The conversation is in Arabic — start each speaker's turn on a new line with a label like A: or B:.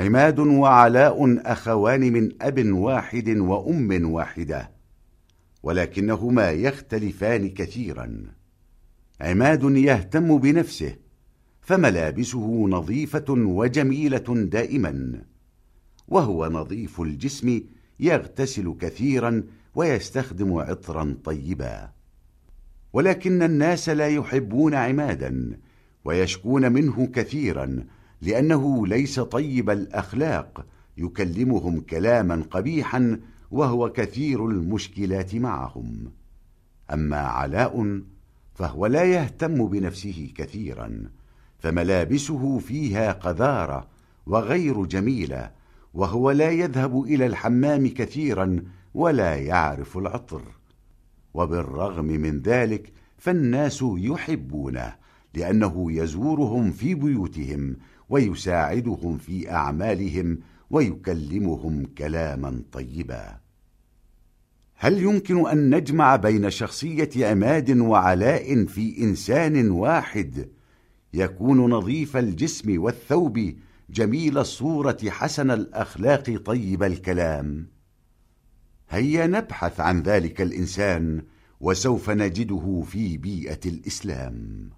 A: عماد وعلاء أخوان من أب واحد وأم واحدة ولكنهما يختلفان كثيرا. عماد يهتم بنفسه فملابسه نظيفة وجميلة دائما وهو نظيف الجسم يغتسل كثيرا ويستخدم عطرا طيبا. ولكن الناس لا يحبون عمادا ويشكون منه كثيرا لأنه ليس طيب الأخلاق. يكلمهم كلاما قبيحا وهو كثير المشكلات معهم. أما علاء فهو لا يهتم بنفسه كثيرا فملابسه فيها قذارة وغير جميلة وهو لا يذهب إلى الحمام كثيرا ولا يعرف العطر. وبالرغم من ذلك فالناس يحبونه. لأنه يزورهم في بيوتهم ويساعدهم في أعمالهم ويكلمهم كلاما طيبا. هل يمكن أن نجمع بين شخصية عماد وعلاء في إنسان واحد يكون نظيف الجسم والثوب جميل الصورة حسن الأخلاق طيب الكلام؟ هيا نبحث عن ذلك الإنسان وسوف نجده في بيئة الإسلام.